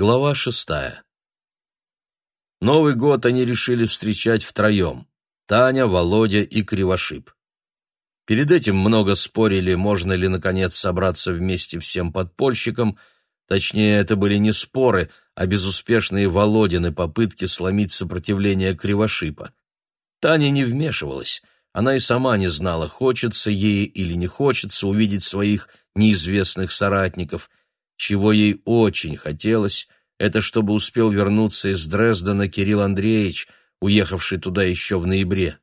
Глава шестая. Новый год они решили встречать втроем. Таня, Володя и Кривошип. Перед этим много спорили, можно ли, наконец, собраться вместе всем подпольщикам. Точнее, это были не споры, а безуспешные Володины попытки сломить сопротивление Кривошипа. Таня не вмешивалась. Она и сама не знала, хочется ей или не хочется увидеть своих неизвестных соратников – чего ей очень хотелось, это чтобы успел вернуться из Дрездена Кирилл Андреевич, уехавший туда еще в ноябре.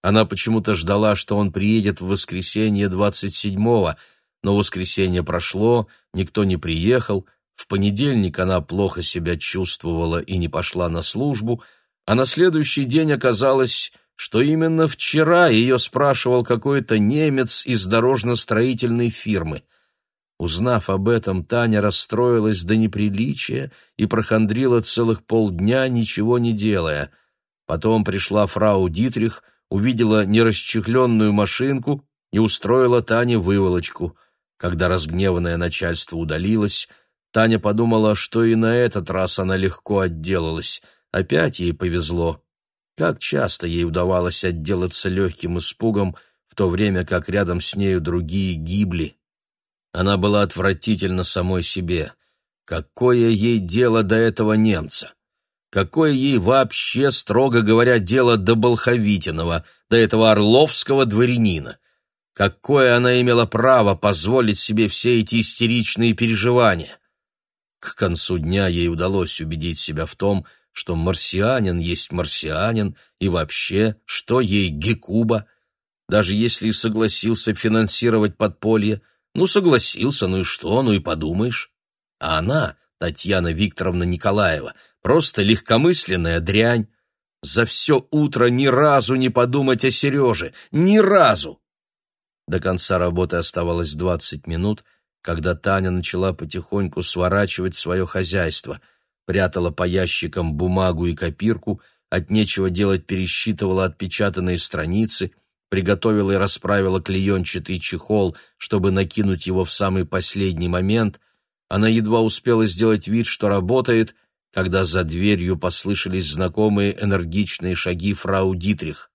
Она почему-то ждала, что он приедет в воскресенье 27-го, но воскресенье прошло, никто не приехал, в понедельник она плохо себя чувствовала и не пошла на службу, а на следующий день оказалось, что именно вчера ее спрашивал какой-то немец из дорожно-строительной фирмы — Узнав об этом, Таня расстроилась до неприличия и прохандрила целых полдня, ничего не делая. Потом пришла фрау Дитрих, увидела нерасчехленную машинку и устроила Тане выволочку. Когда разгневанное начальство удалилось, Таня подумала, что и на этот раз она легко отделалась. Опять ей повезло. Как часто ей удавалось отделаться легким испугом, в то время как рядом с нею другие гибли. Она была отвратительна самой себе. Какое ей дело до этого немца? Какое ей вообще, строго говоря, дело до Болховитинова, до этого орловского дворянина? Какое она имела право позволить себе все эти истеричные переживания? К концу дня ей удалось убедить себя в том, что марсианин есть марсианин, и вообще, что ей Гекуба, даже если и согласился финансировать подполье, ну, согласился, ну и что, ну и подумаешь. А она, Татьяна Викторовна Николаева, просто легкомысленная дрянь. За все утро ни разу не подумать о Сереже, ни разу. До конца работы оставалось двадцать минут, когда Таня начала потихоньку сворачивать свое хозяйство, прятала по ящикам бумагу и копирку, от нечего делать пересчитывала отпечатанные страницы — приготовила и расправила клеенчатый чехол, чтобы накинуть его в самый последний момент. Она едва успела сделать вид, что работает, когда за дверью послышались знакомые энергичные шаги фрау Дитрих.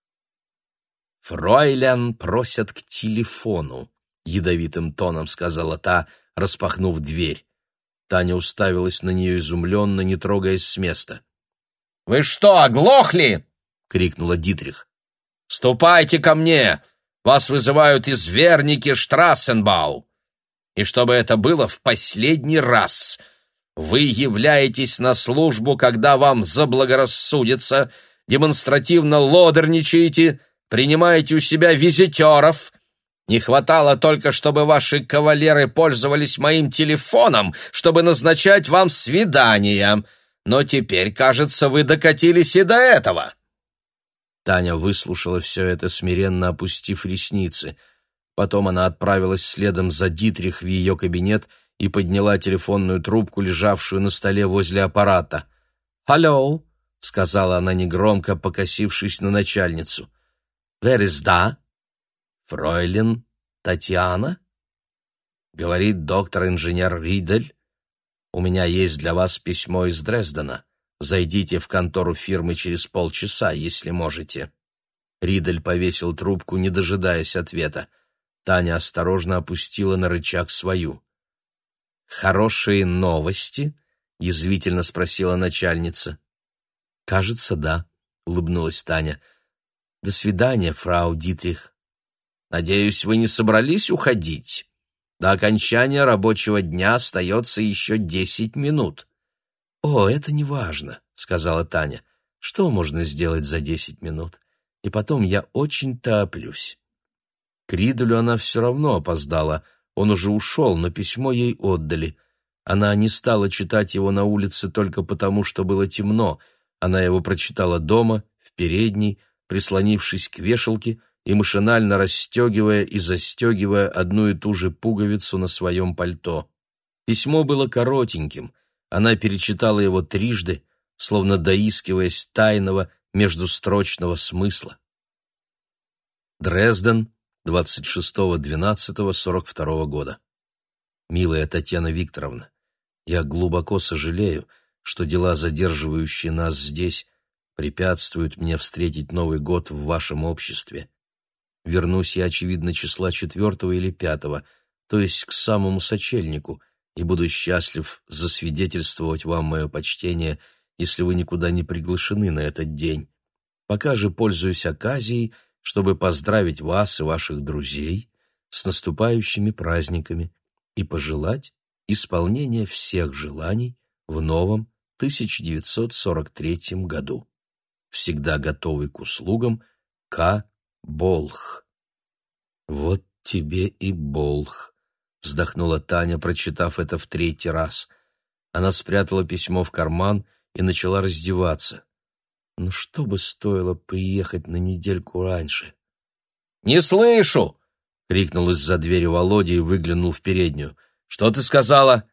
«Фройлян просят к телефону», — ядовитым тоном сказала та, распахнув дверь. Таня уставилась на нее изумленно, не трогаясь с места. «Вы что, оглохли?» — крикнула Дитрих. Ступайте ко мне! Вас вызывают изверники Штрассенбау! И чтобы это было в последний раз, вы являетесь на службу, когда вам заблагорассудится, демонстративно лодерничаете, принимаете у себя визитеров. Не хватало только, чтобы ваши кавалеры пользовались моим телефоном, чтобы назначать вам свидания. Но теперь, кажется, вы докатились и до этого. Таня выслушала все это, смиренно опустив ресницы. Потом она отправилась следом за Дитрих в ее кабинет и подняла телефонную трубку, лежавшую на столе возле аппарата. «Алло», — сказала она негромко, покосившись на начальницу. «Where is da?» «Фройлен Татьяна?» — говорит доктор-инженер Ридель. «У меня есть для вас письмо из Дрездена. Зайдите в контору фирмы через полчаса, если можете». Ридель повесил трубку, не дожидаясь ответа. Таня осторожно опустила на рычаг свою. «Хорошие новости?» — язвительно спросила начальница. «Кажется, да», — улыбнулась Таня. «До свидания, фрау Дитрих. Надеюсь, вы не собрались уходить? До окончания рабочего дня остается еще десять минут». «О, это не важно», — сказала Таня. «Что можно сделать за десять минут? И потом я очень тороплюсь». К Риделю она все равно опоздала. Он уже ушел, но письмо ей отдали. Она не стала читать его на улице только потому, что было темно. Она его прочитала дома, в передней, прислонившись к вешалке и машинально расстегивая и застегивая одну и ту же пуговицу на своем пальто. Письмо было коротеньким — она перечитала его трижды, словно доискиваясь тайного междустрочного смысла. Дрезден, 26.12.42 года. Милая Татьяна Викторовна, Я глубоко сожалею, что дела, задерживающие нас здесь, препятствуют мне встретить Новый год в вашем обществе. Вернусь я, очевидно, числа четвертого или пятого, то есть к самому сочельнику, и буду счастлив засвидетельствовать вам мое почтение, если вы никуда не приглашены на этот день. Пока же пользуюсь оказией, чтобы поздравить вас и ваших друзей с наступающими праздниками и пожелать исполнения всех желаний в новом 1943 году. Всегда готовый к услугам К. Болх. Вот тебе и Болх, вздохнула Таня, прочитав это в третий раз. Она спрятала письмо в карман и начала раздеваться. Ну что бы стоило приехать на недельку раньше? «Не слышу!» — крикнул из-за двери Володя и выглянул в переднюю. «Что ты сказала?»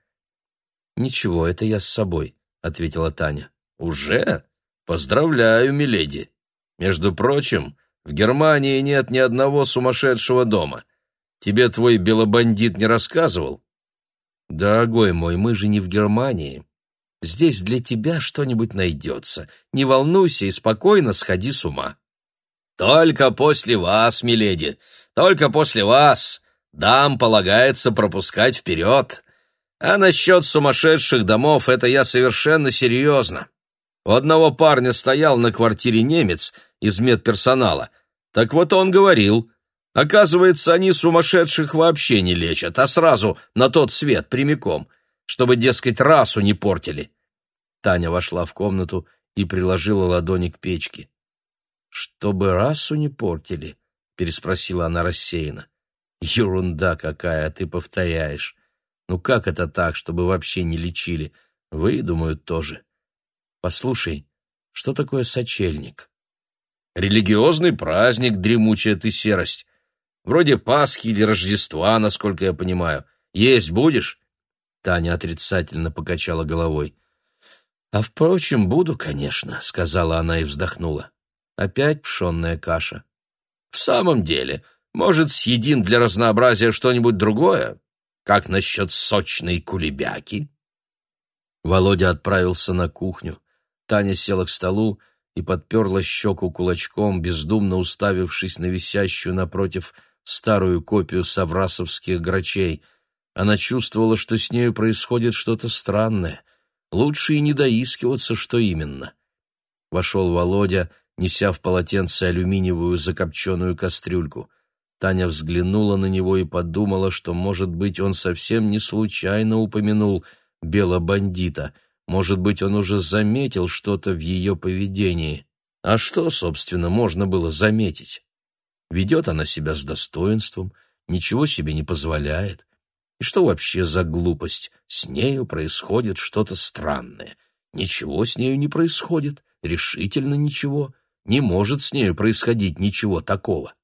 «Ничего, это я с собой», — ответила Таня. «Уже? Поздравляю, миледи. Между прочим, в Германии нет ни одного сумасшедшего дома. Тебе твой белобандит не рассказывал?» «Дорогой мой, мы же не в Германии. Здесь для тебя что-нибудь найдется. Не волнуйся и спокойно сходи с ума». «Только после вас, миледи, только после вас. Дам полагается пропускать вперед. А насчет сумасшедших домов это я совершенно серьезно. У одного парня стоял на квартире немец из медперсонала. Так вот он говорил, оказывается, они сумасшедших вообще не лечат, а сразу на тот свет прямиком, чтобы, дескать, расу не портили. Таня вошла в комнату и приложила ладони к печке. «Чтобы расу не портили?» — переспросила она рассеянно. «Ерунда какая, ты повторяешь. Ну как это так, чтобы вообще не лечили? Вы, думаю, тоже. Послушай, что такое сочельник?» «Религиозный праздник, дремучая ты серость. Вроде Пасхи или Рождества, насколько я понимаю. Есть будешь?» Таня отрицательно покачала головой. «А впрочем, буду, конечно», — сказала она и вздохнула. Опять пшенная каша. В самом деле, может, съедим для разнообразия что-нибудь другое? Как насчет сочной кулебяки? Володя отправился на кухню. Таня села к столу и подперла щеку кулачком, бездумно уставившись на висящую напротив старую копию саврасовских грачей. Она чувствовала, что с нею происходит что-то странное. Лучше и не доискиваться, что именно. Вошел Володя неся в полотенце алюминиевую закопченную кастрюльку. Таня взглянула на него и подумала, что, может быть, он совсем не случайно упомянул белобандита. Может быть, он уже заметил что-то в ее поведении. А что, собственно, можно было заметить? Ведет она себя с достоинством, ничего себе не позволяет. И что вообще за глупость? С нею происходит что-то странное. Ничего с нею не происходит, решительно ничего не может с нею происходить ничего такого.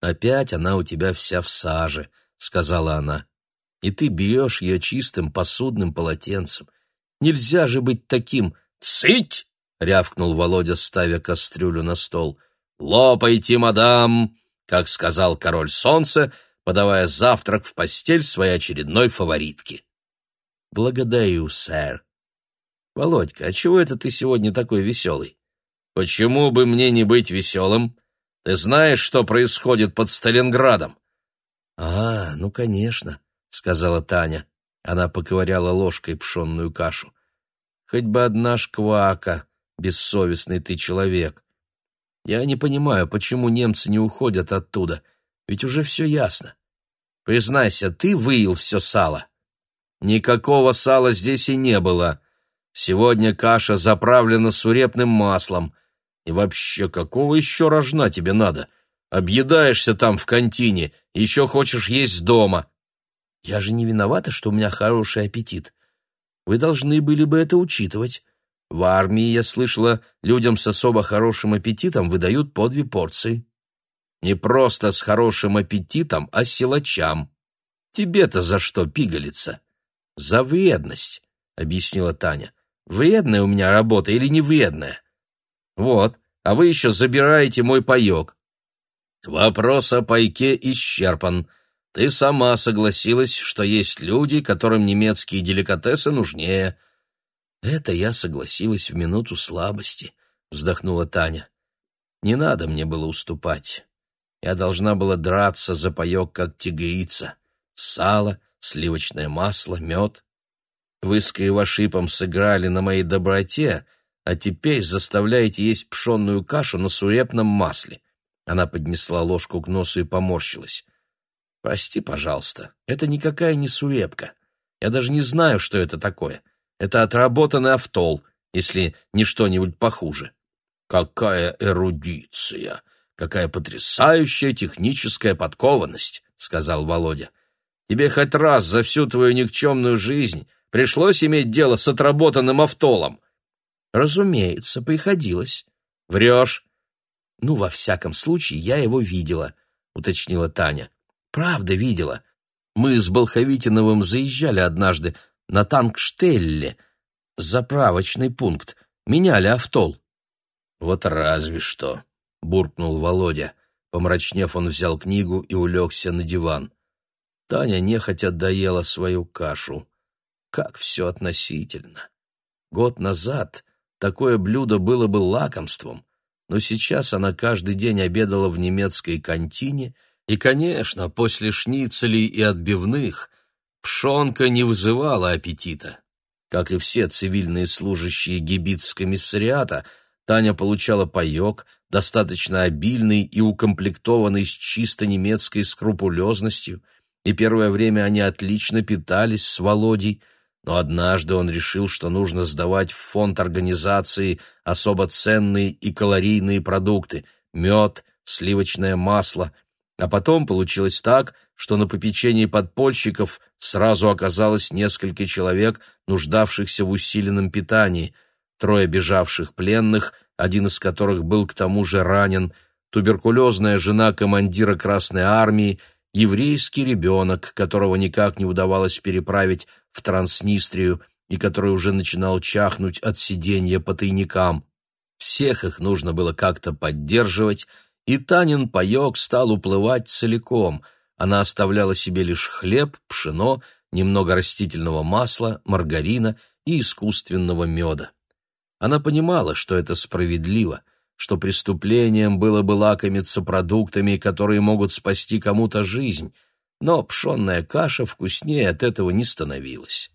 «Опять она у тебя вся в саже», — сказала она, — «и ты берешь ее чистым посудным полотенцем. Нельзя же быть таким...» «Цыть!» — рявкнул Володя, ставя кастрюлю на стол. «Лопайте, мадам!» — как сказал король солнца, подавая завтрак в постель своей очередной фаворитки. «Благодарю, сэр». «Володька, а чего это ты сегодня такой веселый?» Почему бы мне не быть веселым? Ты знаешь, что происходит под Сталинградом? А, ну, конечно, сказала Таня. Она поковыряла ложкой пшенную кашу. Хоть бы одна шквака, бессовестный ты человек. Я не понимаю, почему немцы не уходят оттуда, ведь уже все ясно. Признайся, ты выил все сало. Никакого сала здесь и не было. Сегодня каша заправлена сурепным маслом, и вообще, какого еще рожна тебе надо? Объедаешься там в контине, еще хочешь есть дома. Я же не виновата, что у меня хороший аппетит. Вы должны были бы это учитывать. В армии, я слышала, людям с особо хорошим аппетитом выдают по две порции. Не просто с хорошим аппетитом, а силачам. Тебе-то за что пигалиться? За вредность, объяснила Таня. Вредная у меня работа или не вредная? Вот, а вы еще забираете мой паек. Вопрос о пайке исчерпан. Ты сама согласилась, что есть люди, которым немецкие деликатесы нужнее. Это я согласилась в минуту слабости, вздохнула Таня. Не надо мне было уступать. Я должна была драться за паёк, как тигрица. Сало, сливочное масло, мед. Вы с Кривошипом сыграли на моей доброте, а теперь заставляете есть пшенную кашу на сурепном масле. Она поднесла ложку к носу и поморщилась. Прости, пожалуйста, это никакая не сурепка. Я даже не знаю, что это такое. Это отработанный автол, если не что-нибудь похуже. Какая эрудиция! Какая потрясающая техническая подкованность, сказал Володя. Тебе хоть раз за всю твою никчемную жизнь пришлось иметь дело с отработанным автолом? Разумеется, приходилось. Врешь. Ну, во всяком случае, я его видела, уточнила Таня. Правда видела. Мы с Болховитиновым заезжали однажды на Танкштелле, заправочный пункт, меняли автол. Вот разве что, буркнул Володя. Помрачнев, он взял книгу и улегся на диван. Таня нехотя доела свою кашу. Как все относительно. Год назад такое блюдо было бы лакомством, но сейчас она каждый день обедала в немецкой кантине, и, конечно, после шницелей и отбивных пшонка не вызывала аппетита. Как и все цивильные служащие гибиц-комиссариата, Таня получала паек, достаточно обильный и укомплектованный с чисто немецкой скрупулезностью – и первое время они отлично питались с Володей, но однажды он решил, что нужно сдавать в фонд организации особо ценные и калорийные продукты – мед, сливочное масло. А потом получилось так, что на попечении подпольщиков сразу оказалось несколько человек, нуждавшихся в усиленном питании, трое бежавших пленных, один из которых был к тому же ранен, туберкулезная жена командира Красной Армии – еврейский ребенок, которого никак не удавалось переправить в Транснистрию и который уже начинал чахнуть от сиденья по тайникам. Всех их нужно было как-то поддерживать, и Танин паек стал уплывать целиком. Она оставляла себе лишь хлеб, пшено, немного растительного масла, маргарина и искусственного меда. Она понимала, что это справедливо — что преступлением было бы лакомиться продуктами, которые могут спасти кому-то жизнь, но пшенная каша вкуснее от этого не становилась.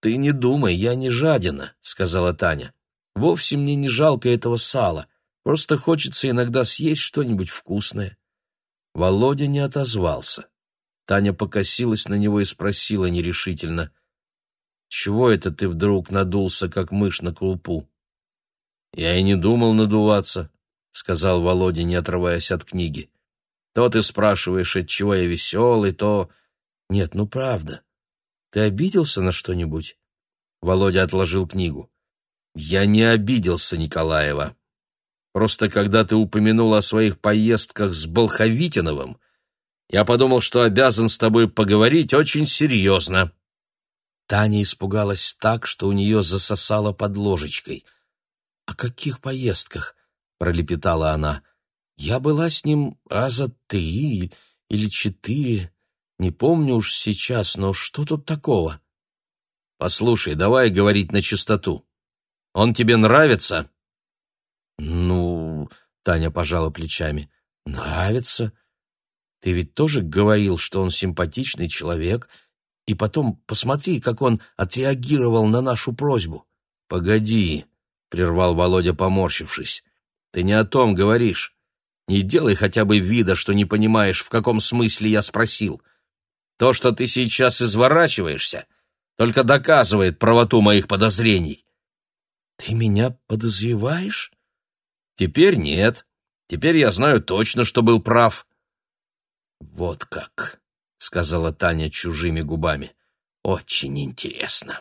«Ты не думай, я не жадина», — сказала Таня. «Вовсе мне не жалко этого сала, просто хочется иногда съесть что-нибудь вкусное». Володя не отозвался. Таня покосилась на него и спросила нерешительно. «Чего это ты вдруг надулся, как мышь на крупу?» «Я и не думал надуваться», — сказал Володя, не отрываясь от книги. «То ты спрашиваешь, от чего я веселый, то...» «Нет, ну правда. Ты обиделся на что-нибудь?» Володя отложил книгу. «Я не обиделся, Николаева. Просто когда ты упомянул о своих поездках с Болховитиновым, я подумал, что обязан с тобой поговорить очень серьезно». Таня испугалась так, что у нее засосало под ложечкой — «О каких поездках?» — пролепетала она. «Я была с ним раза три или четыре. Не помню уж сейчас, но что тут такого?» «Послушай, давай говорить на чистоту. Он тебе нравится?» «Ну...» — Таня пожала плечами. «Нравится. Ты ведь тоже говорил, что он симпатичный человек, и потом посмотри, как он отреагировал на нашу просьбу». «Погоди», прервал Володя, поморщившись. Ты не о том говоришь. Не делай хотя бы вида, что не понимаешь, в каком смысле я спросил. То, что ты сейчас изворачиваешься, только доказывает правоту моих подозрений. Ты меня подозреваешь? Теперь нет. Теперь я знаю точно, что был прав. Вот как, сказала Таня чужими губами. Очень интересно.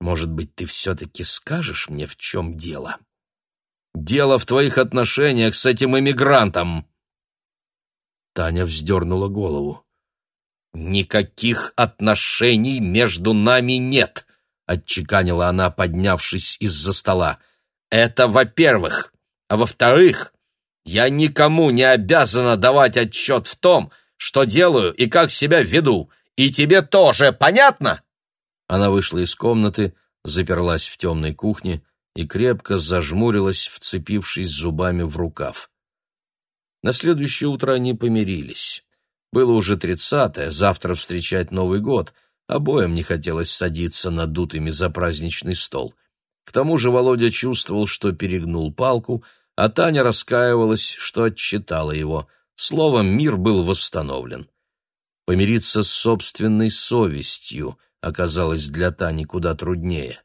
Может быть, ты все-таки скажешь мне, в чем дело? Дело в твоих отношениях с этим иммигрантом. Таня вздернула голову. «Никаких отношений между нами нет», — отчеканила она, поднявшись из-за стола. «Это во-первых. А во-вторых, я никому не обязана давать отчет в том, что делаю и как себя веду, и тебе тоже понятно?» Она вышла из комнаты, заперлась в темной кухне и крепко зажмурилась, вцепившись зубами в рукав. На следующее утро они помирились. Было уже тридцатое, завтра встречать Новый год. Обоим не хотелось садиться надутыми за праздничный стол. К тому же Володя чувствовал, что перегнул палку, а Таня раскаивалась, что отчитала его. Словом, мир был восстановлен. Помириться с собственной совестью оказалось для Тани куда труднее.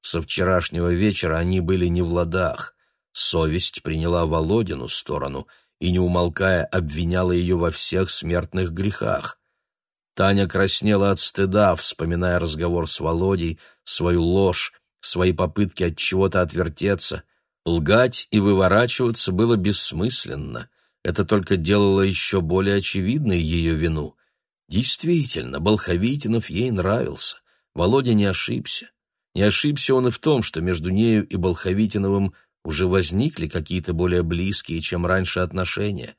Со вчерашнего вечера они были не в ладах. Совесть приняла Володину сторону и, не умолкая, обвиняла ее во всех смертных грехах. Таня краснела от стыда, вспоминая разговор с Володей, свою ложь, свои попытки от чего-то отвертеться. Лгать и выворачиваться было бессмысленно. Это только делало еще более очевидной ее вину. Действительно, Болховитинов ей нравился. Володя не ошибся. Не ошибся он и в том, что между нею и Болховитиновым уже возникли какие-то более близкие, чем раньше отношения.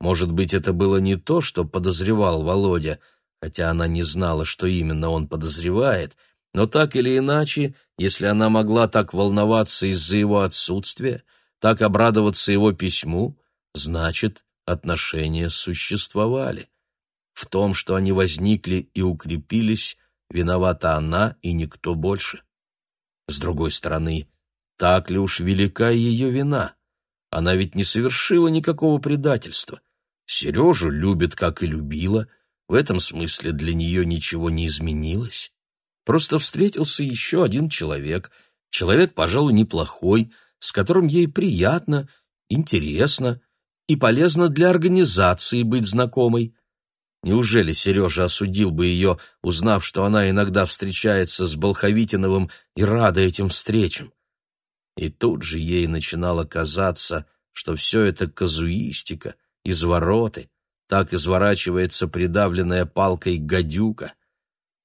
Может быть, это было не то, что подозревал Володя, хотя она не знала, что именно он подозревает, но так или иначе, если она могла так волноваться из-за его отсутствия, так обрадоваться его письму, значит, отношения существовали. В том, что они возникли и укрепились, виновата она и никто больше. С другой стороны, так ли уж велика ее вина? Она ведь не совершила никакого предательства. Сережу любит, как и любила. В этом смысле для нее ничего не изменилось. Просто встретился еще один человек. Человек, пожалуй, неплохой, с которым ей приятно, интересно и полезно для организации быть знакомой. Неужели Сережа осудил бы ее, узнав, что она иногда встречается с Болховитиновым и рада этим встречам? И тут же ей начинало казаться, что все это казуистика, извороты, так изворачивается придавленная палкой гадюка.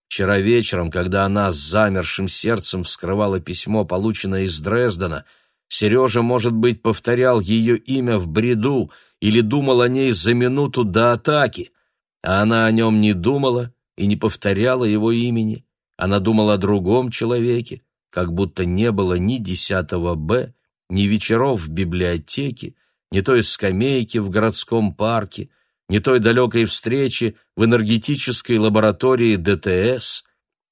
Вчера вечером, когда она с замершим сердцем вскрывала письмо, полученное из Дрездена, Сережа, может быть, повторял ее имя в бреду или думал о ней за минуту до атаки — а она о нем не думала и не повторяла его имени. Она думала о другом человеке, как будто не было ни десятого Б, ни вечеров в библиотеке, ни той скамейки в городском парке, ни той далекой встречи в энергетической лаборатории ДТС,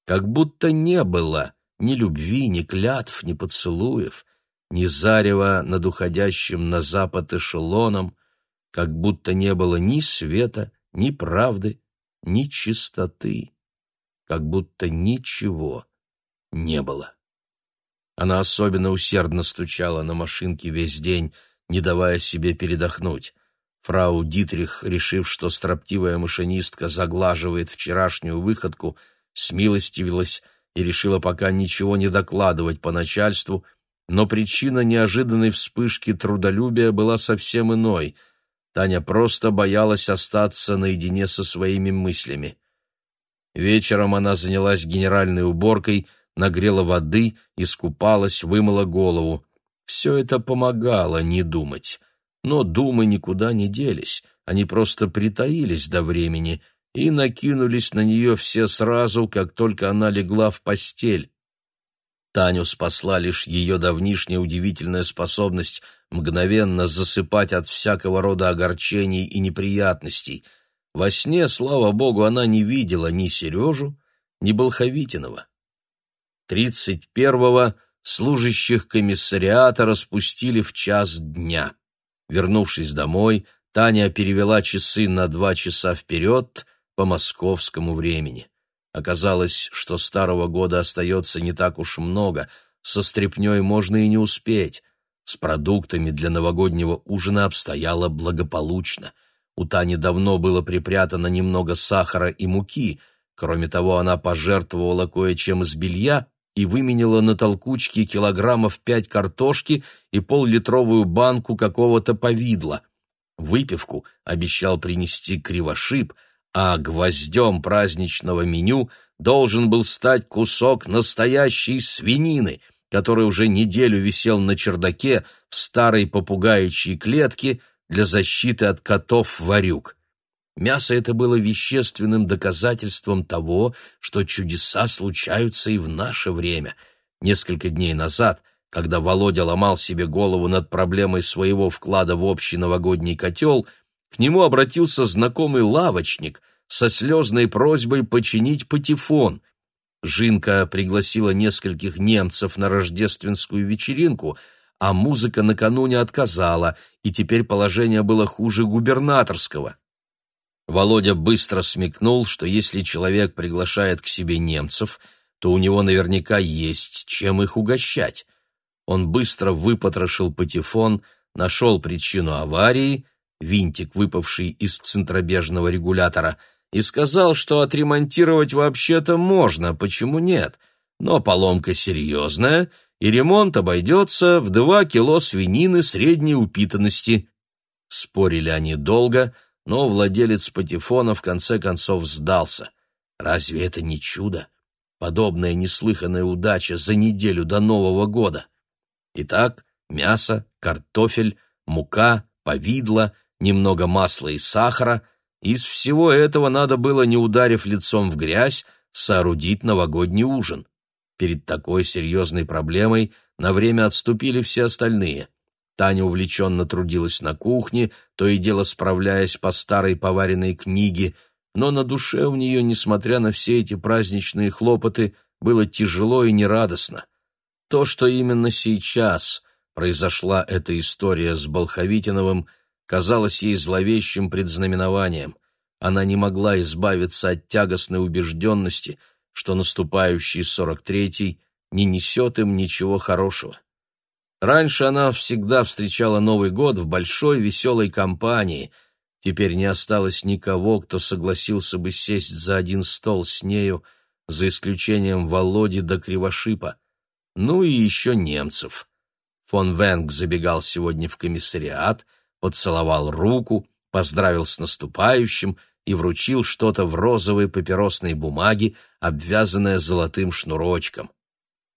как будто не было ни любви, ни клятв, ни поцелуев, ни зарева над уходящим на запад эшелоном, как будто не было ни света, ни правды, ни чистоты, как будто ничего не было. Она особенно усердно стучала на машинке весь день, не давая себе передохнуть. Фрау Дитрих, решив, что строптивая машинистка заглаживает вчерашнюю выходку, смилостивилась и решила пока ничего не докладывать по начальству, но причина неожиданной вспышки трудолюбия была совсем иной — Таня просто боялась остаться наедине со своими мыслями. Вечером она занялась генеральной уборкой, нагрела воды, искупалась, вымыла голову. Все это помогало не думать. Но думы никуда не делись, они просто притаились до времени и накинулись на нее все сразу, как только она легла в постель. Таню спасла лишь ее давнишняя удивительная способность мгновенно засыпать от всякого рода огорчений и неприятностей. Во сне, слава богу, она не видела ни Сережу, ни Болховитинова. Тридцать первого служащих комиссариата распустили в час дня. Вернувшись домой, Таня перевела часы на два часа вперед по московскому времени. Оказалось, что старого года остается не так уж много, со стряпнёй можно и не успеть. С продуктами для новогоднего ужина обстояло благополучно. У Тани давно было припрятано немного сахара и муки. Кроме того, она пожертвовала кое-чем из белья и выменила на толкучки килограммов пять картошки и пол-литровую банку какого-то повидла. Выпивку обещал принести кривошип — а гвоздем праздничного меню должен был стать кусок настоящей свинины, который уже неделю висел на чердаке в старой попугаючьей клетке для защиты от котов-варюк. Мясо это было вещественным доказательством того, что чудеса случаются и в наше время. Несколько дней назад, когда Володя ломал себе голову над проблемой своего вклада в общий новогодний котел, к нему обратился знакомый лавочник со слезной просьбой починить патефон. Жинка пригласила нескольких немцев на рождественскую вечеринку, а музыка накануне отказала, и теперь положение было хуже губернаторского. Володя быстро смекнул, что если человек приглашает к себе немцев, то у него наверняка есть чем их угощать. Он быстро выпотрошил патефон, нашел причину аварии, винтик, выпавший из центробежного регулятора, и сказал, что отремонтировать вообще-то можно, почему нет, но поломка серьезная, и ремонт обойдется в два кило свинины средней упитанности. Спорили они долго — но владелец патефона в конце концов сдался. Разве это не чудо? Подобная неслыханная удача за неделю до Нового года. Итак, мясо, картофель, мука, повидло, немного масла и сахара. Из всего этого надо было, не ударив лицом в грязь, соорудить новогодний ужин. Перед такой серьезной проблемой на время отступили все остальные. Таня увлеченно трудилась на кухне, то и дело справляясь по старой поваренной книге, но на душе у нее, несмотря на все эти праздничные хлопоты, было тяжело и нерадостно. То, что именно сейчас произошла эта история с Болховитиновым, казалось ей зловещим предзнаменованием. Она не могла избавиться от тягостной убежденности, что наступающий сорок третий не несет им ничего хорошего. Раньше она всегда встречала Новый год в большой веселой компании. Теперь не осталось никого, кто согласился бы сесть за один стол с нею, за исключением Володи до Кривошипа. Ну и еще немцев. Фон Венг забегал сегодня в комиссариат, поцеловал руку, поздравил с наступающим и вручил что-то в розовой папиросной бумаге, обвязанное золотым шнурочком.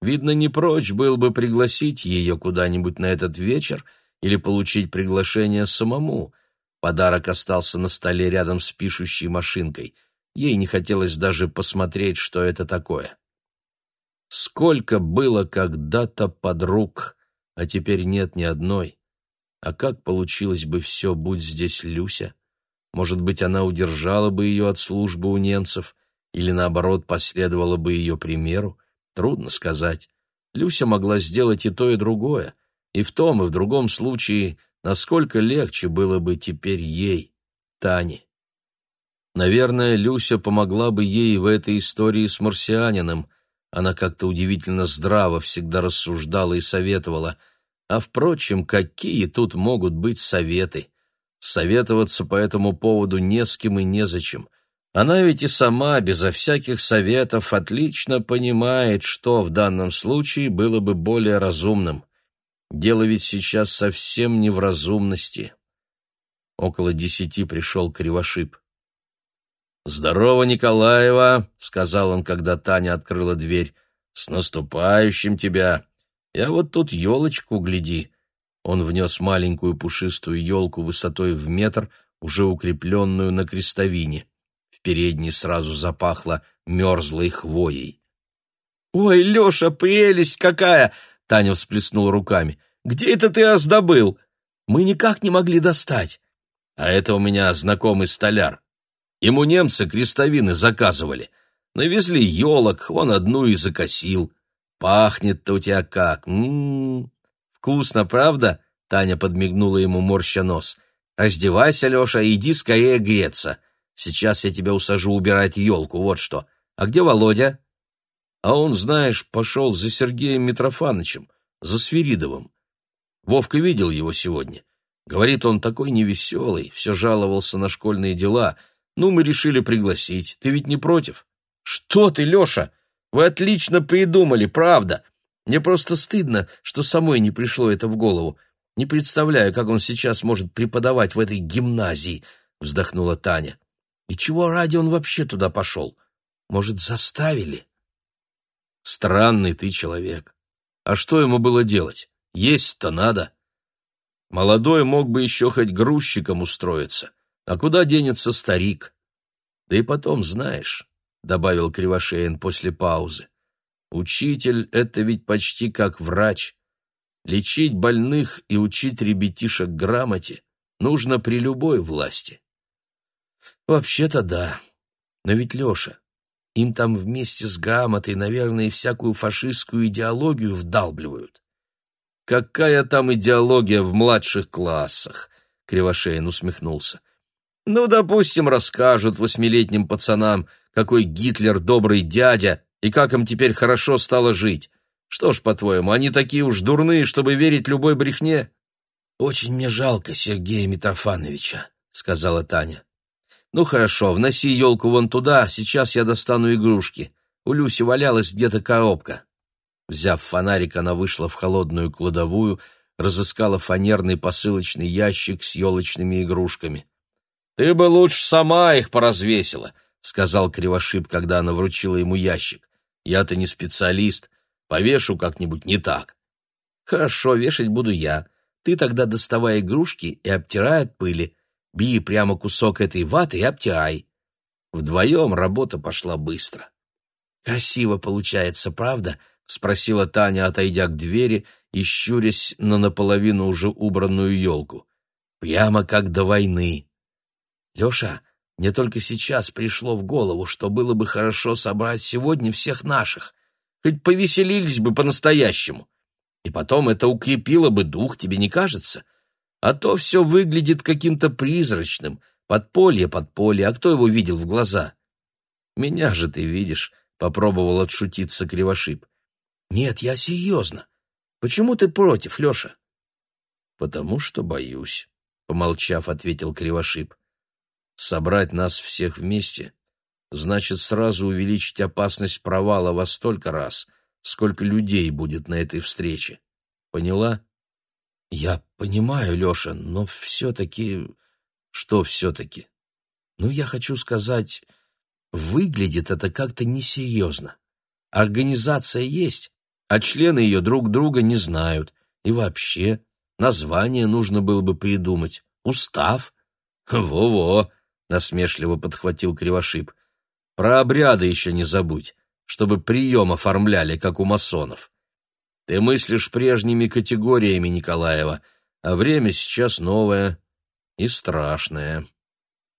Видно, не прочь был бы пригласить ее куда-нибудь на этот вечер или получить приглашение самому. Подарок остался на столе рядом с пишущей машинкой. Ей не хотелось даже посмотреть, что это такое. Сколько было когда-то подруг, а теперь нет ни одной. А как получилось бы все, будь здесь Люся? Может быть, она удержала бы ее от службы у немцев или, наоборот, последовала бы ее примеру? Трудно сказать. Люся могла сделать и то, и другое. И в том, и в другом случае, насколько легче было бы теперь ей, Тане. Наверное, Люся помогла бы ей в этой истории с марсианином. Она как-то удивительно здраво всегда рассуждала и советовала. А, впрочем, какие тут могут быть советы? Советоваться по этому поводу не с кем и незачем — она ведь и сама, безо всяких советов, отлично понимает, что в данном случае было бы более разумным. Дело ведь сейчас совсем не в разумности. Около десяти пришел Кривошип. «Здорово, Николаева!» — сказал он, когда Таня открыла дверь. «С наступающим тебя! Я вот тут елочку гляди!» Он внес маленькую пушистую елку высотой в метр, уже укрепленную на крестовине передней сразу запахло мерзлой хвоей. «Ой, Леша, прелесть какая!» — Таня всплеснула руками. «Где это ты оздобыл? Мы никак не могли достать». «А это у меня знакомый столяр. Ему немцы крестовины заказывали. Навезли елок, он одну и закосил. Пахнет-то у тебя как! М -м -м. Вкусно, правда?» — Таня подмигнула ему морща нос. «Раздевайся, Леша, иди скорее греться. Сейчас я тебя усажу убирать елку, вот что. А где Володя?» А он, знаешь, пошел за Сергеем Митрофановичем, за Свиридовым. Вовка видел его сегодня. Говорит, он такой невеселый, все жаловался на школьные дела. Ну, мы решили пригласить. Ты ведь не против? Что ты, Леша? Вы отлично придумали, правда. Мне просто стыдно, что самой не пришло это в голову. Не представляю, как он сейчас может преподавать в этой гимназии, вздохнула Таня. И чего ради он вообще туда пошел? Может, заставили? Странный ты человек. А что ему было делать? Есть-то надо. Молодой мог бы еще хоть грузчиком устроиться. А куда денется старик? Да и потом, знаешь, — добавил Кривошеин после паузы, — учитель — это ведь почти как врач. Лечить больных и учить ребятишек грамоте нужно при любой власти. Вообще-то да. Но ведь, Леша, им там вместе с грамотой, наверное, всякую фашистскую идеологию вдалбливают. Какая там идеология в младших классах? Кривошеин усмехнулся. Ну, допустим, расскажут восьмилетним пацанам, какой Гитлер добрый дядя и как им теперь хорошо стало жить. Что ж, по-твоему, они такие уж дурные, чтобы верить любой брехне? Очень мне жалко Сергея Митрофановича, сказала Таня. Ну хорошо, вноси елку вон туда, сейчас я достану игрушки. У Люси валялась где-то коробка. Взяв фонарик, она вышла в холодную кладовую, разыскала фанерный посылочный ящик с елочными игрушками. «Ты бы лучше сама их поразвесила», — сказал Кривошип, когда она вручила ему ящик. «Я-то не специалист, повешу как-нибудь не так». «Хорошо, вешать буду я. Ты тогда доставай игрушки и обтирай от пыли. Бери прямо кусок этой ваты и обтирай. Вдвоем работа пошла быстро. «Красиво получается, правда?» — спросила Таня, отойдя к двери и щурясь на наполовину уже убранную елку. «Прямо как до войны». «Леша, мне только сейчас пришло в голову, что было бы хорошо собрать сегодня всех наших. Хоть повеселились бы по-настоящему. И потом это укрепило бы дух, тебе не кажется? А то все выглядит каким-то призрачным, подполье, подполье, а кто его видел в глаза? Меня же ты видишь, попробовал отшутиться Кривошип. Нет, я серьезно. Почему ты против, Леша? Потому что боюсь, помолчав, ответил Кривошип. Собрать нас всех вместе значит сразу увеличить опасность провала во столько раз, сколько людей будет на этой встрече. Поняла? Я понимаю, Леша, но все-таки... Что все-таки? Ну, я хочу сказать, выглядит это как-то несерьезно. Организация есть, а члены ее друг друга не знают. И вообще, название нужно было бы придумать. Устав? Во-во, насмешливо подхватил Кривошип. Про обряды еще не забудь, чтобы прием оформляли, как у масонов. Ты мыслишь прежними категориями, Николаева, а время сейчас новое и страшное.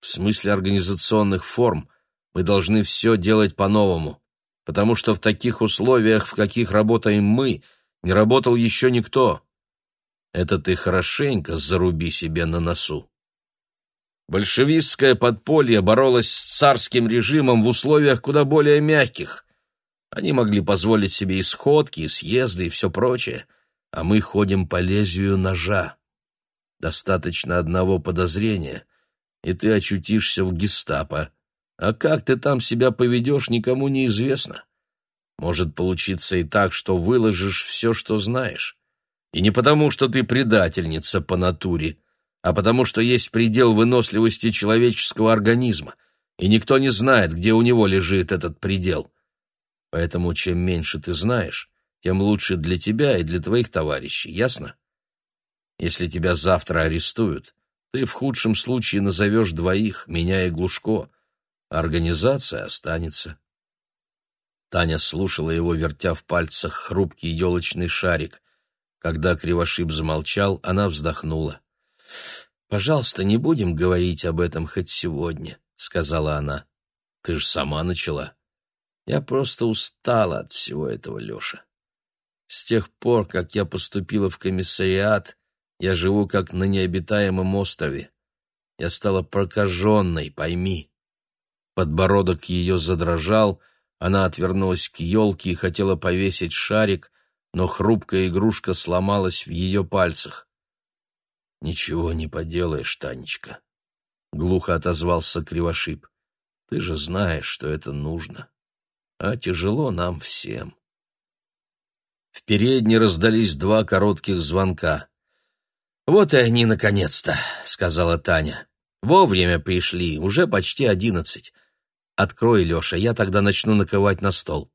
В смысле организационных форм мы должны все делать по-новому, потому что в таких условиях, в каких работаем мы, не работал еще никто. Это ты хорошенько заруби себе на носу. Большевистское подполье боролось с царским режимом в условиях куда более мягких, они могли позволить себе и сходки, и съезды, и все прочее, а мы ходим по лезвию ножа. Достаточно одного подозрения, и ты очутишься в гестапо. А как ты там себя поведешь, никому не известно. Может получиться и так, что выложишь все, что знаешь. И не потому, что ты предательница по натуре, а потому, что есть предел выносливости человеческого организма, и никто не знает, где у него лежит этот предел. Поэтому чем меньше ты знаешь, тем лучше для тебя и для твоих товарищей, ясно? Если тебя завтра арестуют, ты в худшем случае назовешь двоих, меня и Глушко, а организация останется. Таня слушала его, вертя в пальцах хрупкий елочный шарик. Когда Кривошип замолчал, она вздохнула. «Пожалуйста, не будем говорить об этом хоть сегодня», — сказала она. «Ты же сама начала». Я просто устала от всего этого, Леша. С тех пор, как я поступила в комиссариат, я живу как на необитаемом острове. Я стала прокаженной, пойми. Подбородок ее задрожал, она отвернулась к елке и хотела повесить шарик, но хрупкая игрушка сломалась в ее пальцах. «Ничего не поделаешь, Танечка», — глухо отозвался Кривошип. «Ты же знаешь, что это нужно» а тяжело нам всем. В передней раздались два коротких звонка. «Вот и они, наконец-то», — сказала Таня. «Вовремя пришли, уже почти одиннадцать. Открой, Леша, я тогда начну накрывать на стол».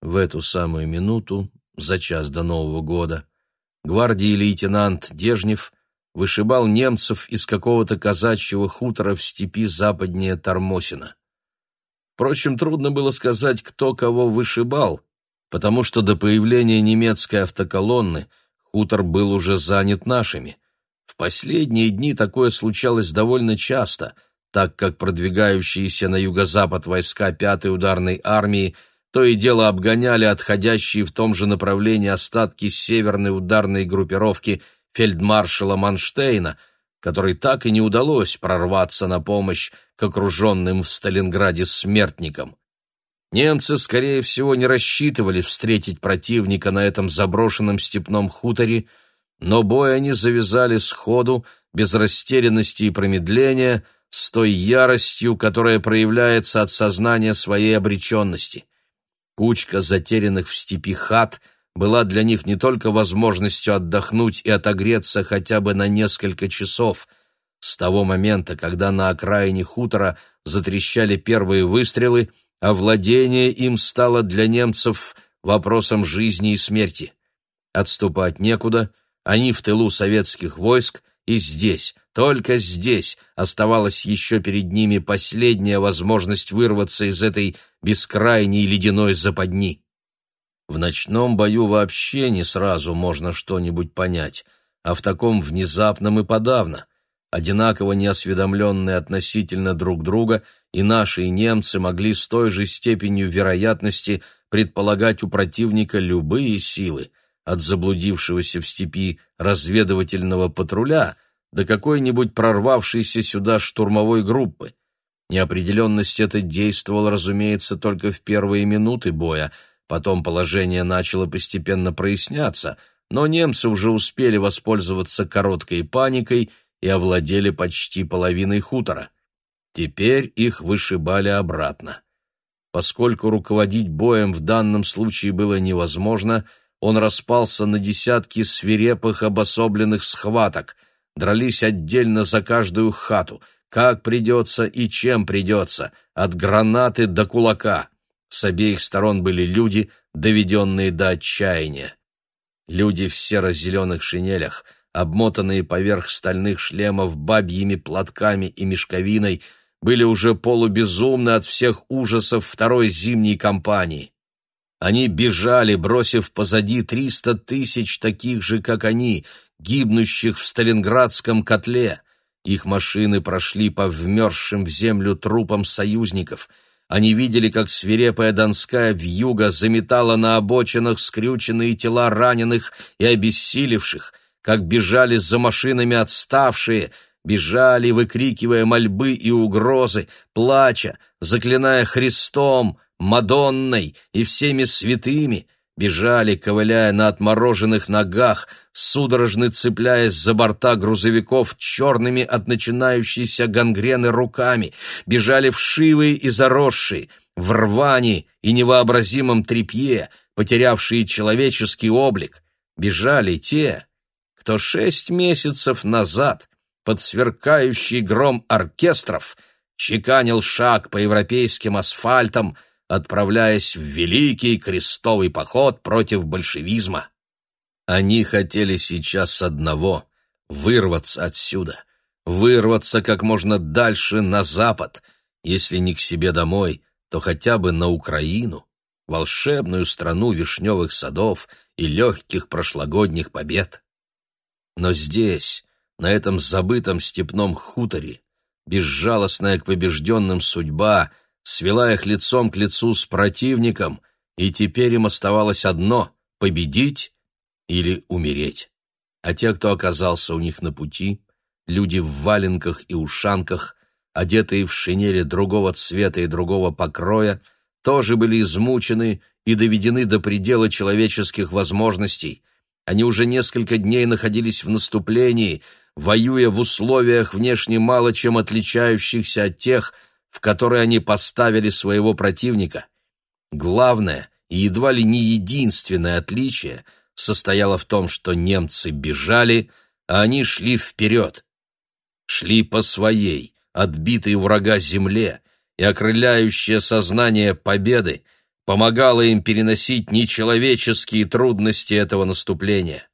В эту самую минуту, за час до Нового года, гвардии лейтенант Дежнев вышибал немцев из какого-то казачьего хутора в степи западнее Тормосина. Впрочем, трудно было сказать, кто кого вышибал, потому что до появления немецкой автоколонны хутор был уже занят нашими. В последние дни такое случалось довольно часто, так как продвигающиеся на юго-запад войска 5-й ударной армии то и дело обгоняли отходящие в том же направлении остатки северной ударной группировки фельдмаршала Манштейна, которой так и не удалось прорваться на помощь окруженным в Сталинграде смертникам. Немцы, скорее всего, не рассчитывали встретить противника на этом заброшенном степном хуторе, но бой они завязали сходу, без растерянности и промедления, с той яростью, которая проявляется от сознания своей обреченности. Кучка затерянных в степи хат была для них не только возможностью отдохнуть и отогреться хотя бы на несколько часов. С того момента, когда на окраине хутора затрещали первые выстрелы, а владение им стало для немцев вопросом жизни и смерти. Отступать некуда — они в тылу советских войск, и здесь, только здесь оставалась еще перед ними последняя возможность вырваться из этой бескрайней ледяной западни. В ночном бою вообще не сразу можно что-нибудь понять, а в таком внезапном и подавно. Одинаково неосведомленные относительно друг друга и наши, и немцы могли с той же степенью вероятности предполагать у противника любые силы — от заблудившегося в степи разведывательного патруля до какой-нибудь прорвавшейся сюда штурмовой группы. Неопределенность эта действовала, разумеется, только в первые минуты боя, потом положение начало постепенно проясняться, но немцы уже успели воспользоваться короткой паникой и овладели почти половиной хутора. Теперь их вышибали обратно. Поскольку руководить боем в данном случае было невозможно, он распался на десятки свирепых обособленных схваток, дрались отдельно за каждую хату, как придется и чем придется, от гранаты до кулака. С обеих сторон были люди, доведенные до отчаяния. Люди в серо-зеленых шинелях, обмотанные поверх стальных шлемов бабьими платками и мешковиной, были уже полубезумны от всех ужасов второй зимней кампании. Они бежали, бросив позади триста тысяч таких же, как они, гибнущих в Сталинградском котле. Их машины прошли по вмерзшим в землю трупам союзников. Они видели, как свирепая донская вьюга заметала на обочинах скрюченные тела раненых и обессилевших, как бежали за машинами отставшие, бежали, выкрикивая мольбы и угрозы, плача, заклиная Христом, Мадонной и всеми святыми, бежали, ковыляя на отмороженных ногах, судорожно цепляясь за борта грузовиков черными от начинающейся гангрены руками, бежали вшивые и заросшие, в рвани и невообразимом трепье, потерявшие человеческий облик, бежали те, кто шесть месяцев назад под сверкающий гром оркестров чеканил шаг по европейским асфальтам, отправляясь в великий крестовый поход против большевизма. Они хотели сейчас одного — вырваться отсюда, вырваться как можно дальше на запад, если не к себе домой, то хотя бы на Украину, волшебную страну вишневых садов и легких прошлогодних побед. Но здесь, на этом забытом степном хуторе, безжалостная к побежденным судьба — свела их лицом к лицу с противником, и теперь им оставалось одно — победить или умереть. А те, кто оказался у них на пути, люди в валенках и ушанках, одетые в шинели другого цвета и другого покроя, тоже были измучены и доведены до предела человеческих возможностей. Они уже несколько дней находились в наступлении, воюя в условиях внешне мало чем отличающихся от тех, в которой они поставили своего противника. Главное и едва ли не единственное отличие состояло в том, что немцы бежали, а они шли вперед. Шли по своей, отбитой врага земле, и окрыляющее сознание победы помогало им переносить нечеловеческие трудности этого наступления.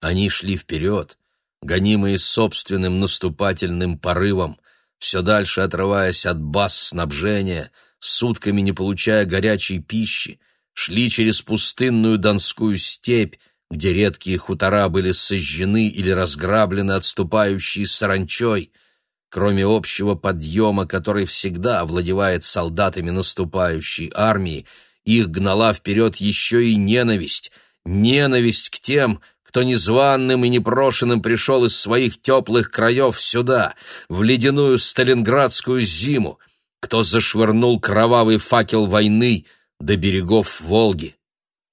Они шли вперед, гонимые собственным наступательным порывом, все дальше отрываясь от баз снабжения, сутками не получая горячей пищи, шли через пустынную Донскую степь, где редкие хутора были сожжены или разграблены отступающей саранчой. Кроме общего подъема, который всегда овладевает солдатами наступающей армии, их гнала вперед еще и ненависть, ненависть к тем, кто незваным и непрошенным пришел из своих теплых краев сюда, в ледяную сталинградскую зиму, кто зашвырнул кровавый факел войны до берегов Волги.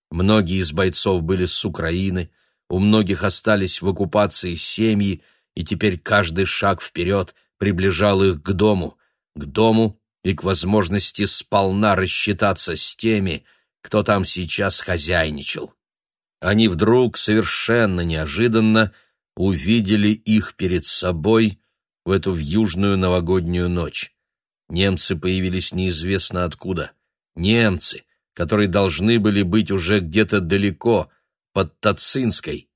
Многие из бойцов были с Украины, у многих остались в оккупации семьи, и теперь каждый шаг вперед приближал их к дому, к дому и к возможности сполна рассчитаться с теми, кто там сейчас хозяйничал. Они вдруг совершенно неожиданно увидели их перед собой в эту вьюжную новогоднюю ночь. Немцы появились неизвестно откуда. Немцы, которые должны были быть уже где-то далеко, под Тацинской.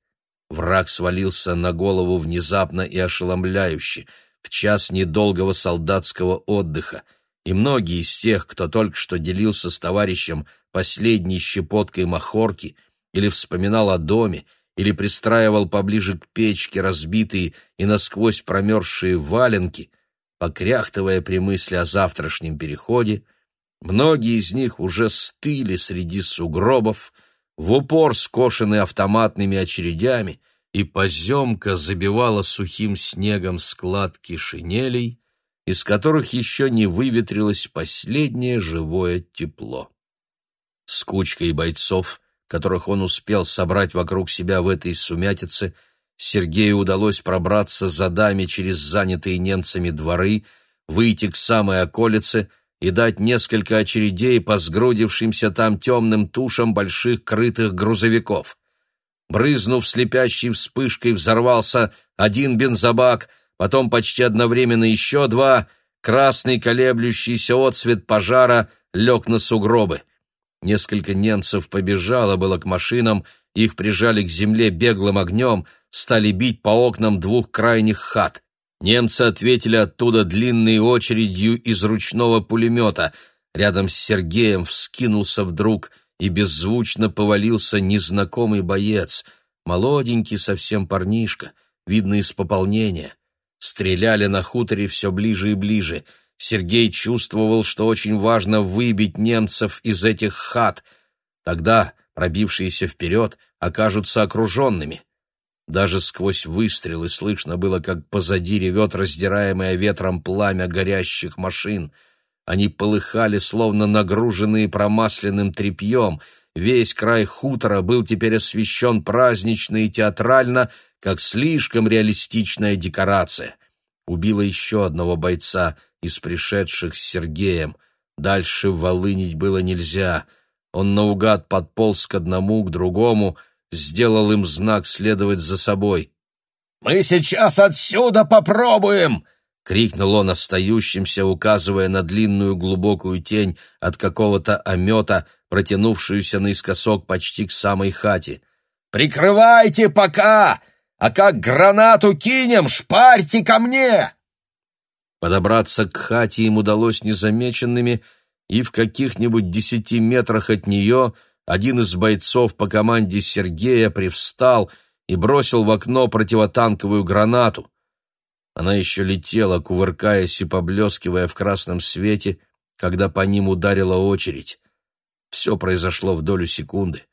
Враг свалился на голову внезапно и ошеломляюще, в час недолгого солдатского отдыха, и многие из тех, кто только что делился с товарищем последней щепоткой махорки или вспоминал о доме, или пристраивал поближе к печке разбитые и насквозь промерзшие валенки, покряхтывая при мысли о завтрашнем переходе, Многие из них уже стыли среди сугробов, в упор скошены автоматными очередями, и поземка забивала сухим снегом складки шинелей, из которых еще не выветрилось последнее живое тепло. С кучкой бойцов, которых он успел собрать вокруг себя в этой сумятице, Сергею удалось пробраться за дами через занятые немцами дворы, выйти к самой околице — и дать несколько очередей по сгрудившимся там темным тушам больших крытых грузовиков. Брызнув слепящей вспышкой, взорвался один бензобак, потом почти одновременно еще два, красный колеблющийся отсвет пожара лег на сугробы. Несколько немцев побежало было к машинам, их прижали к земле беглым огнем, стали бить по окнам двух крайних хат. Немцы ответили оттуда длинной очередью из ручного пулемета. Рядом с Сергеем вскинулся вдруг и беззвучно повалился незнакомый боец, молоденький совсем парнишка, видно из пополнения. Стреляли на хуторе все ближе и ближе. Сергей чувствовал, что очень важно выбить немцев из этих хат. Тогда пробившиеся вперед окажутся окруженными. Даже сквозь выстрелы слышно было, как позади ревет раздираемое ветром пламя горящих машин. Они полыхали, словно нагруженные промасленным тряпьем. Весь край хутора был теперь освещен празднично и театрально, как слишком реалистичная декорация. Убила еще одного бойца из пришедших с Сергеем. Дальше волынить было нельзя. Он наугад подполз к одному, к другому — сделал им знак следовать за собой. «Мы сейчас отсюда попробуем!» — крикнул он остающимся, указывая на длинную глубокую тень от какого-то омета, протянувшуюся наискосок почти к самой хате. «Прикрывайте пока! А как гранату кинем, шпарьте ко мне!» Подобраться к хате им удалось незамеченными, и в каких-нибудь десяти метрах от нее — один из бойцов по команде Сергея привстал и бросил в окно противотанковую гранату. Она еще летела, кувыркаясь и поблескивая в красном свете, когда по ним ударила очередь. Все произошло в долю секунды.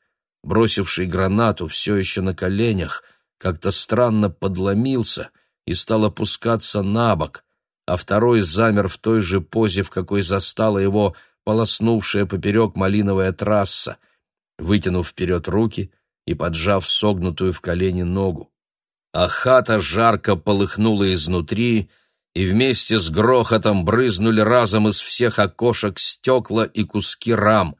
Бросивший гранату все еще на коленях, как-то странно подломился и стал опускаться на бок, а второй замер в той же позе, в какой застала его полоснувшая поперек малиновая трасса — вытянув вперед руки и поджав согнутую в колени ногу. А хата жарко полыхнула изнутри, и вместе с грохотом брызнули разом из всех окошек стекла и куски рам.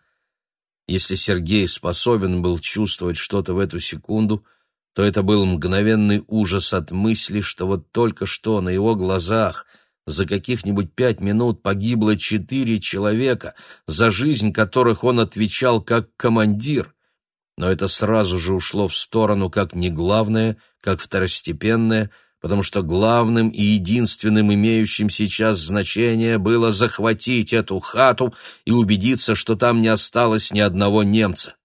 Если Сергей способен был чувствовать что-то в эту секунду, то это был мгновенный ужас от мысли, что вот только что на его глазах — за каких-нибудь пять минут погибло четыре человека, за жизнь которых он отвечал как командир. Но это сразу же ушло в сторону как не главное, как второстепенное, потому что главным и единственным имеющим сейчас значение было захватить эту хату и убедиться, что там не осталось ни одного немца.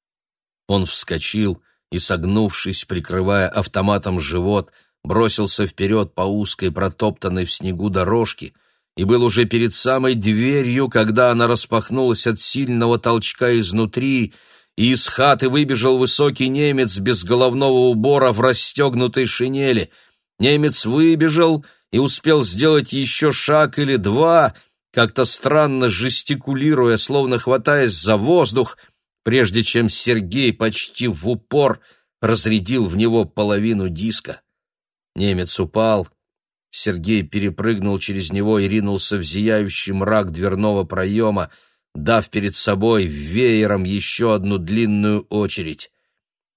Он вскочил и, согнувшись, прикрывая автоматом живот, бросился вперед по узкой протоптанной в снегу дорожке и был уже перед самой дверью, когда она распахнулась от сильного толчка изнутри, и из хаты выбежал высокий немец без головного убора в расстегнутой шинели. Немец выбежал и успел сделать еще шаг или два, как-то странно жестикулируя, словно хватаясь за воздух, прежде чем Сергей почти в упор разрядил в него половину диска. Немец упал, Сергей перепрыгнул через него и ринулся в зияющий мрак дверного проема, дав перед собой веером еще одну длинную очередь.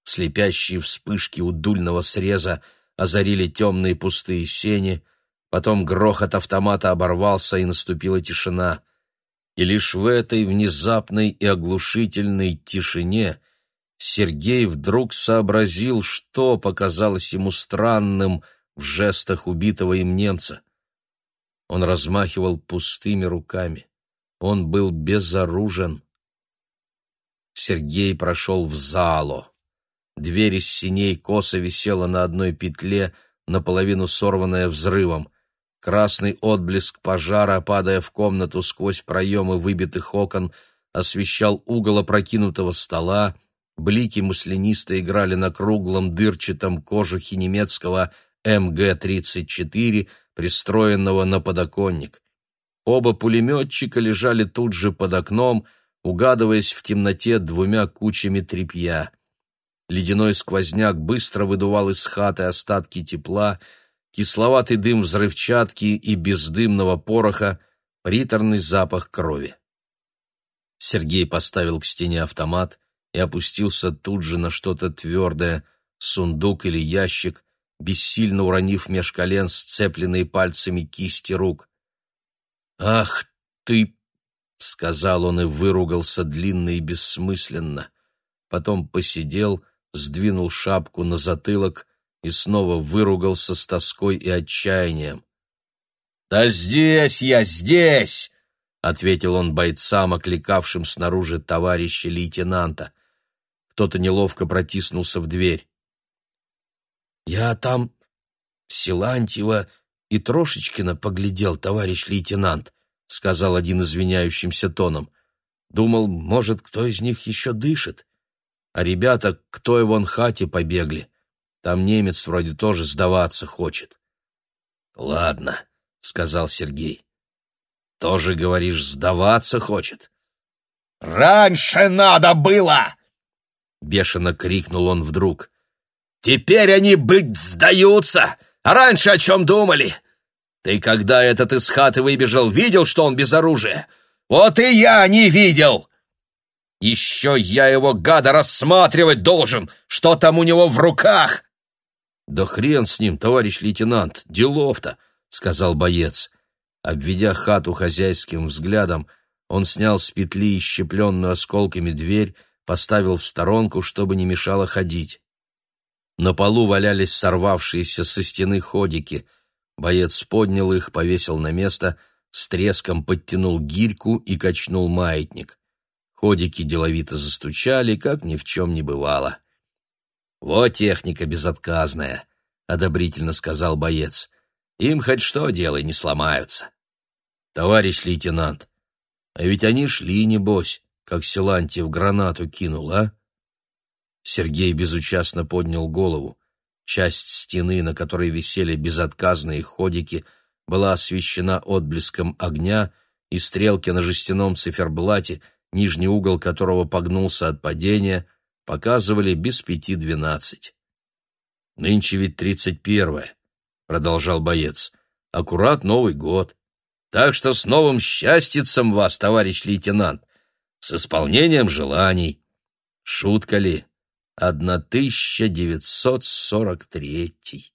Слепящие вспышки у дульного среза озарили темные пустые сени, потом грохот автомата оборвался, и наступила тишина. И лишь в этой внезапной и оглушительной тишине Сергей вдруг сообразил, что показалось ему странным в жестах убитого им немца. Он размахивал пустыми руками. Он был безоружен. Сергей прошел в залу. Дверь из синей косо висела на одной петле, наполовину сорванная взрывом. Красный отблеск пожара, падая в комнату сквозь проемы выбитых окон, освещал угол опрокинутого стола, блики маслянисто играли на круглом дырчатом кожухе немецкого МГ-34, пристроенного на подоконник. Оба пулеметчика лежали тут же под окном, угадываясь в темноте двумя кучами тряпья. Ледяной сквозняк быстро выдувал из хаты остатки тепла, кисловатый дым взрывчатки и бездымного пороха, приторный запах крови. Сергей поставил к стене автомат и опустился тут же на что-то твердое, сундук или ящик, бессильно уронив меж колен сцепленные пальцами кисти рук. «Ах ты!» — сказал он и выругался длинно и бессмысленно. Потом посидел, сдвинул шапку на затылок и снова выругался с тоской и отчаянием. «Да здесь я, здесь!» — ответил он бойцам, окликавшим снаружи товарища лейтенанта. Кто-то неловко протиснулся в дверь. «Я там Силантьева и Трошечкина поглядел, товарищ лейтенант», — сказал один извиняющимся тоном. «Думал, может, кто из них еще дышит. А ребята к той вон хате побегли. Там немец вроде тоже сдаваться хочет». «Ладно», — сказал Сергей. «Тоже, говоришь, сдаваться хочет?» «Раньше надо было!» — бешено крикнул он вдруг. «Теперь они, быть, сдаются!» А раньше о чем думали? Ты, когда этот из хаты выбежал, видел, что он без оружия? Вот и я не видел! Еще я его, гада, рассматривать должен, что там у него в руках!» «Да хрен с ним, товарищ лейтенант, делов-то!» — сказал боец. Обведя хату хозяйским взглядом, он снял с петли щепленную осколками дверь, поставил в сторонку, чтобы не мешало ходить. На полу валялись сорвавшиеся со стены ходики. Боец поднял их, повесил на место, с треском подтянул гирьку и качнул маятник. Ходики деловито застучали, как ни в чем не бывало. «Вот техника безотказная», — одобрительно сказал боец. «Им хоть что делай, не сломаются». «Товарищ лейтенант, а ведь они шли, небось, как Силантьев гранату кинул, а?» Сергей безучастно поднял голову. Часть стены, на которой висели безотказные ходики, была освещена отблеском огня, и стрелки на жестяном циферблате, нижний угол которого погнулся от падения, показывали без пяти двенадцать. «Нынче ведь тридцать первое», — продолжал боец. «Аккурат Новый год. Так что с новым счастьицем вас, товарищ лейтенант, с исполнением желаний. Шутка ли?» 1943